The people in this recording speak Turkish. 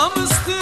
Akşamüstü